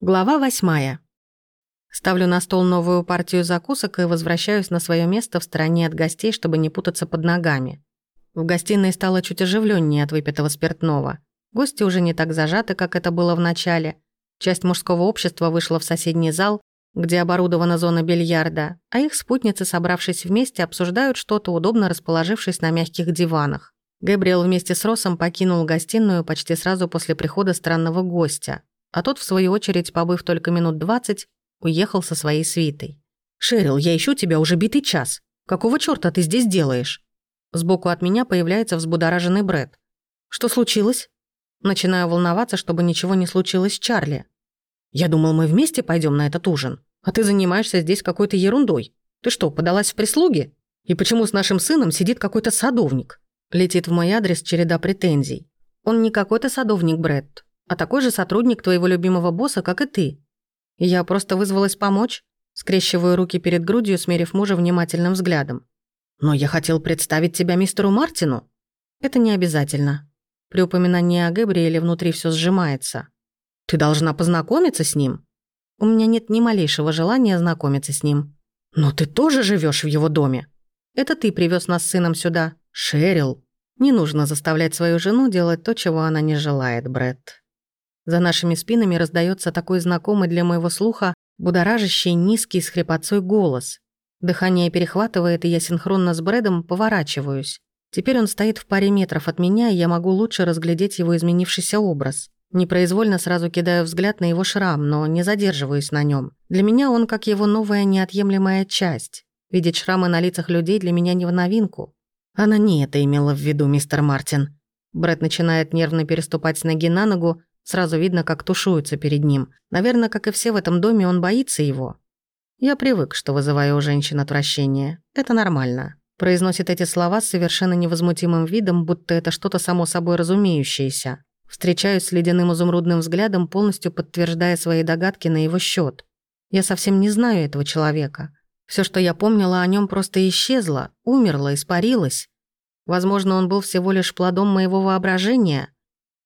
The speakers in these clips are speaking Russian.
Глава восьмая. Ставлю на стол новую партию закусок и возвращаюсь на свое место в стороне от гостей, чтобы не путаться под ногами. В гостиной стало чуть оживленнее от выпитого спиртного. Гости уже не так зажаты, как это было в начале. Часть мужского общества вышла в соседний зал, где оборудована зона бильярда, а их спутницы, собравшись вместе, обсуждают что-то, удобно расположившись на мягких диванах. Габриэл вместе с Росом покинул гостиную почти сразу после прихода странного гостя а тот, в свою очередь, побыв только минут двадцать, уехал со своей свитой. «Шерил, я ищу тебя уже битый час. Какого чёрта ты здесь делаешь?» Сбоку от меня появляется взбудораженный Брэд. «Что случилось?» Начинаю волноваться, чтобы ничего не случилось с Чарли. «Я думал, мы вместе пойдем на этот ужин, а ты занимаешься здесь какой-то ерундой. Ты что, подалась в прислуги? И почему с нашим сыном сидит какой-то садовник?» Летит в мой адрес череда претензий. «Он не какой-то садовник, Брэд а такой же сотрудник твоего любимого босса, как и ты. я просто вызвалась помочь, скрещиваю руки перед грудью, смерив мужа внимательным взглядом. Но я хотел представить тебя мистеру Мартину. Это не обязательно. При упоминании о Габриэле внутри все сжимается. Ты должна познакомиться с ним. У меня нет ни малейшего желания знакомиться с ним. Но ты тоже живешь в его доме. Это ты привез нас с сыном сюда, Шерил. Не нужно заставлять свою жену делать то, чего она не желает, Брэд. За нашими спинами раздается такой знакомый для моего слуха будоражащий низкий с хрипотцой голос. Дыхание перехватывает, и я синхронно с Брэдом поворачиваюсь. Теперь он стоит в паре метров от меня, и я могу лучше разглядеть его изменившийся образ. Непроизвольно сразу кидаю взгляд на его шрам, но не задерживаюсь на нем. Для меня он как его новая неотъемлемая часть. Видеть шрамы на лицах людей для меня не в новинку. Она не это имела в виду, мистер Мартин. Брэд начинает нервно переступать с ноги на ногу, Сразу видно, как тушуется перед ним. Наверное, как и все в этом доме, он боится его. Я привык, что вызываю у женщин отвращение. Это нормально. Произносит эти слова с совершенно невозмутимым видом, будто это что-то само собой разумеющееся. Встречаюсь с ледяным изумрудным взглядом, полностью подтверждая свои догадки на его счет. Я совсем не знаю этого человека. Все, что я помнила о нем, просто исчезло, умерло, испарилось. Возможно, он был всего лишь плодом моего воображения,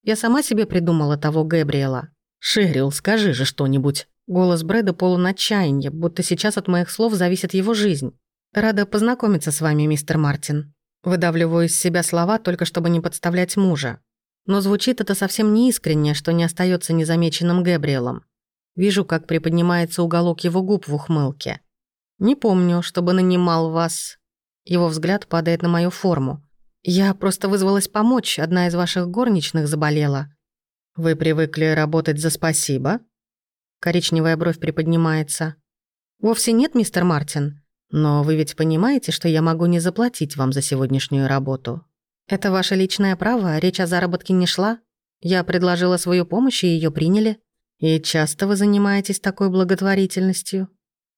я сама себе придумала того Гэбриэла. «Шерил, скажи же что-нибудь». Голос Брэда полон отчаяния, будто сейчас от моих слов зависит его жизнь. «Рада познакомиться с вами, мистер Мартин». Выдавливаю из себя слова, только чтобы не подставлять мужа. Но звучит это совсем не искренне, что не остается незамеченным Гэбриэлом. Вижу, как приподнимается уголок его губ в ухмылке. «Не помню, чтобы нанимал вас...» Его взгляд падает на мою форму. «Я просто вызвалась помочь, одна из ваших горничных заболела». «Вы привыкли работать за спасибо?» Коричневая бровь приподнимается. «Вовсе нет, мистер Мартин. Но вы ведь понимаете, что я могу не заплатить вам за сегодняшнюю работу. Это ваше личное право, речь о заработке не шла. Я предложила свою помощь, и ее приняли. И часто вы занимаетесь такой благотворительностью.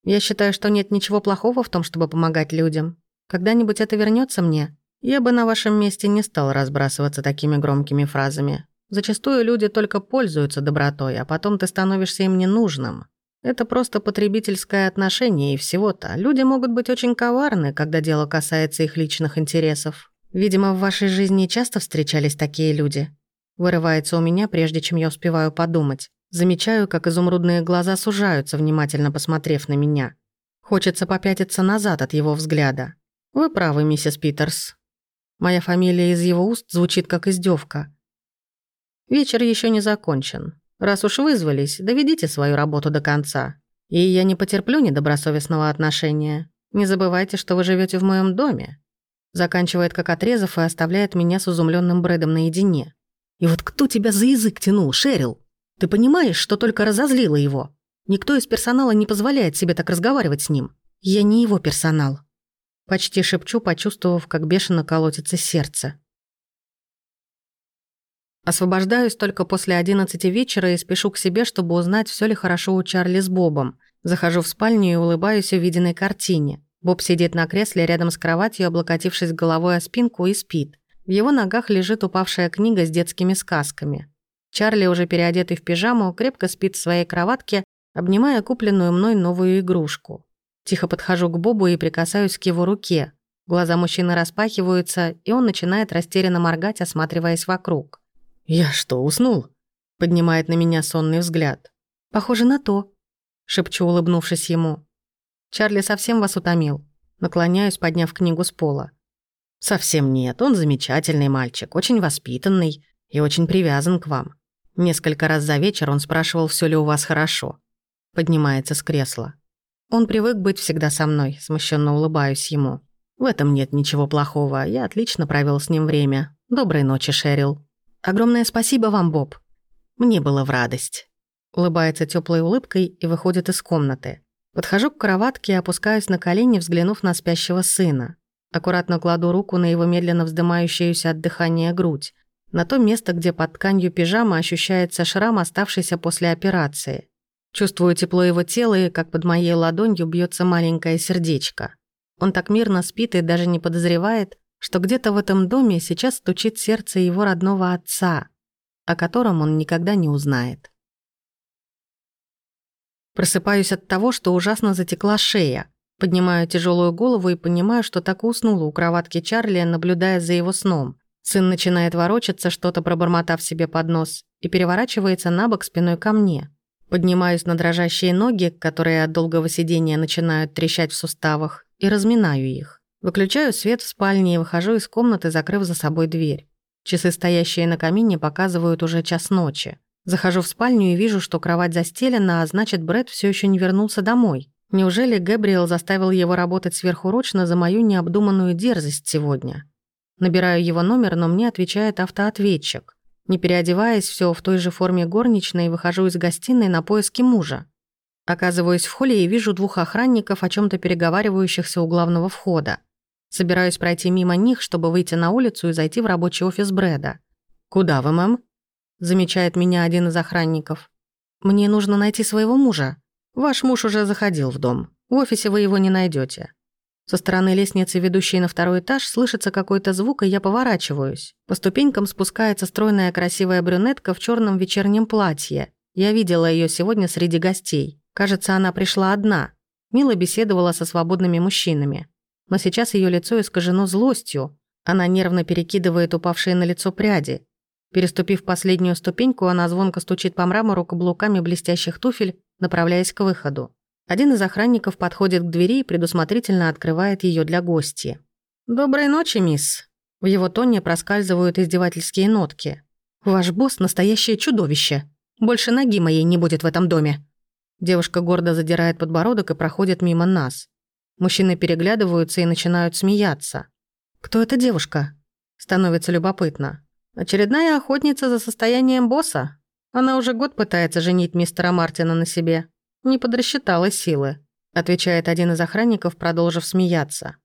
Я считаю, что нет ничего плохого в том, чтобы помогать людям. Когда-нибудь это вернется мне, я бы на вашем месте не стал разбрасываться такими громкими фразами. Зачастую люди только пользуются добротой, а потом ты становишься им ненужным. Это просто потребительское отношение и всего-то. Люди могут быть очень коварны, когда дело касается их личных интересов. Видимо, в вашей жизни часто встречались такие люди. Вырывается у меня, прежде чем я успеваю подумать. Замечаю, как изумрудные глаза сужаются, внимательно посмотрев на меня. Хочется попятиться назад от его взгляда. Вы правы, миссис Питерс. Моя фамилия из его уст звучит как издевка. Вечер еще не закончен. Раз уж вызвались, доведите свою работу до конца. И я не потерплю недобросовестного отношения. Не забывайте, что вы живете в моем доме. Заканчивает как отрезав и оставляет меня с изумленным Брэдом наедине. И вот кто тебя за язык тянул, Шерил? Ты понимаешь, что только разозлила его? Никто из персонала не позволяет себе так разговаривать с ним. Я не его персонал. Почти шепчу, почувствовав, как бешено колотится сердце. Освобождаюсь только после одиннадцати вечера и спешу к себе, чтобы узнать, все ли хорошо у Чарли с Бобом. Захожу в спальню и улыбаюсь увиденной картине. Боб сидит на кресле рядом с кроватью, облокотившись головой о спинку, и спит. В его ногах лежит упавшая книга с детскими сказками. Чарли, уже переодетый в пижаму, крепко спит в своей кроватке, обнимая купленную мной новую игрушку. Тихо подхожу к Бобу и прикасаюсь к его руке. Глаза мужчины распахиваются, и он начинает растерянно моргать, осматриваясь вокруг. «Я что, уснул?» Поднимает на меня сонный взгляд. «Похоже на то», — шепчу, улыбнувшись ему. «Чарли совсем вас утомил?» Наклоняюсь, подняв книгу с пола. «Совсем нет. Он замечательный мальчик, очень воспитанный и очень привязан к вам. Несколько раз за вечер он спрашивал, все ли у вас хорошо. Поднимается с кресла. Он привык быть всегда со мной, смущенно улыбаюсь ему. В этом нет ничего плохого, я отлично провел с ним время. Доброй ночи, Шерил. Огромное спасибо вам, Боб. Мне было в радость. Улыбается теплой улыбкой и выходит из комнаты. Подхожу к кроватке и опускаюсь на колени, взглянув на спящего сына. Аккуратно кладу руку на его медленно вздымающуюся от дыхания грудь. На то место, где под тканью пижамы ощущается шрам, оставшийся после операции. Чувствую тепло его тела и как под моей ладонью бьется маленькое сердечко. Он так мирно спит и даже не подозревает, что где-то в этом доме сейчас стучит сердце его родного отца, о котором он никогда не узнает. Просыпаюсь от того, что ужасно затекла шея. Поднимаю тяжелую голову и понимаю, что так уснула у кроватки Чарли, наблюдая за его сном. Сын начинает ворочаться, что-то пробормотав себе под нос, и переворачивается на бок спиной ко мне. Поднимаюсь на дрожащие ноги, которые от долгого сидения начинают трещать в суставах, и разминаю их. Выключаю свет в спальне и выхожу из комнаты, закрыв за собой дверь. Часы, стоящие на камине, показывают уже час ночи. Захожу в спальню и вижу, что кровать застелена, а значит, Брэд все еще не вернулся домой. Неужели Гэбриэл заставил его работать сверхурочно за мою необдуманную дерзость сегодня? Набираю его номер, но мне отвечает автоответчик. Не переодеваясь, все в той же форме горничной, выхожу из гостиной на поиски мужа. Оказываюсь в холле и вижу двух охранников, о чем то переговаривающихся у главного входа. Собираюсь пройти мимо них, чтобы выйти на улицу и зайти в рабочий офис Брэда. «Куда вы, мэм?» замечает меня один из охранников. «Мне нужно найти своего мужа. Ваш муж уже заходил в дом. В офисе вы его не найдете. Со стороны лестницы, ведущей на второй этаж, слышится какой-то звук, и я поворачиваюсь. По ступенькам спускается стройная красивая брюнетка в черном вечернем платье. Я видела ее сегодня среди гостей. Кажется, она пришла одна. Мило беседовала со свободными мужчинами. Но сейчас ее лицо искажено злостью. Она нервно перекидывает упавшие на лицо пряди. Переступив последнюю ступеньку, она звонко стучит по мрамору каблуками блестящих туфель, направляясь к выходу. Один из охранников подходит к двери и предусмотрительно открывает ее для гостей. «Доброй ночи, мисс». В его тоне проскальзывают издевательские нотки. «Ваш босс – настоящее чудовище. Больше ноги моей не будет в этом доме». Девушка гордо задирает подбородок и проходит мимо нас. Мужчины переглядываются и начинают смеяться. «Кто эта девушка?» Становится любопытно. Очередная охотница за состоянием босса. Она уже год пытается женить мистера Мартина на себе. Не подрасчитала силы, отвечает один из охранников, продолжив смеяться.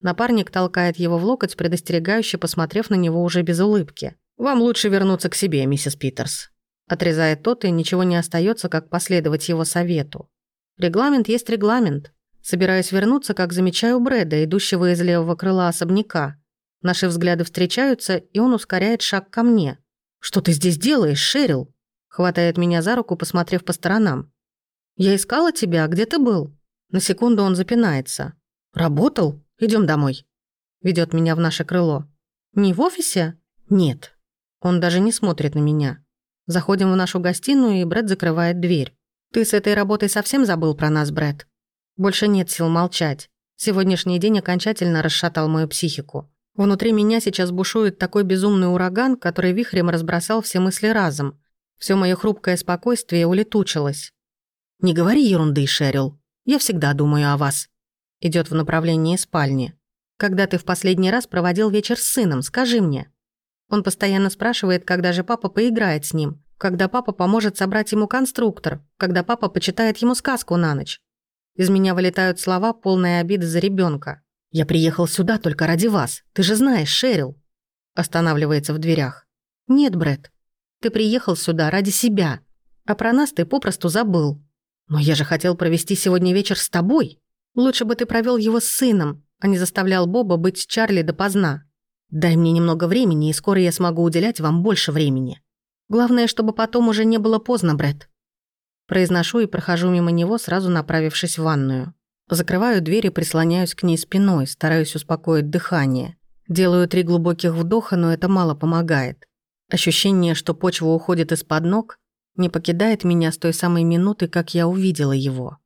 Напарник толкает его в локоть, предостерегающе посмотрев на него уже без улыбки. «Вам лучше вернуться к себе, миссис Питерс», отрезает тот, и ничего не остается, как последовать его совету. Регламент есть регламент. Собираюсь вернуться, как замечаю Брэда, идущего из левого крыла особняка. Наши взгляды встречаются, и он ускоряет шаг ко мне. «Что ты здесь делаешь, Шерил?» Хватает меня за руку, посмотрев по сторонам. «Я искала тебя, где ты был?» На секунду он запинается. «Работал? Идем домой». Ведет меня в наше крыло. «Не в офисе?» «Нет». Он даже не смотрит на меня. Заходим в нашу гостиную, и Брэд закрывает дверь. «Ты с этой работой совсем забыл про нас, Брэд?» Больше нет сил молчать. Сегодняшний день окончательно расшатал мою психику. Внутри меня сейчас бушует такой безумный ураган, который вихрем разбросал все мысли разом. Все мое хрупкое спокойствие улетучилось. «Не говори ерунды, Шерил. Я всегда думаю о вас». Идет в направлении спальни. «Когда ты в последний раз проводил вечер с сыном, скажи мне». Он постоянно спрашивает, когда же папа поиграет с ним, когда папа поможет собрать ему конструктор, когда папа почитает ему сказку на ночь. Из меня вылетают слова, полные обиды за ребенка. «Я приехал сюда только ради вас. Ты же знаешь, Шерил». Останавливается в дверях. «Нет, Брэд. Ты приехал сюда ради себя. А про нас ты попросту забыл. Но я же хотел провести сегодня вечер с тобой. Лучше бы ты провел его с сыном, а не заставлял Боба быть с Чарли допоздна. Дай мне немного времени, и скоро я смогу уделять вам больше времени. Главное, чтобы потом уже не было поздно, Брэд». Произношу и прохожу мимо него, сразу направившись в ванную. Закрываю дверь и прислоняюсь к ней спиной, стараюсь успокоить дыхание. Делаю три глубоких вдоха, но это мало помогает. Ощущение, что почва уходит из-под ног, не покидает меня с той самой минуты, как я увидела его.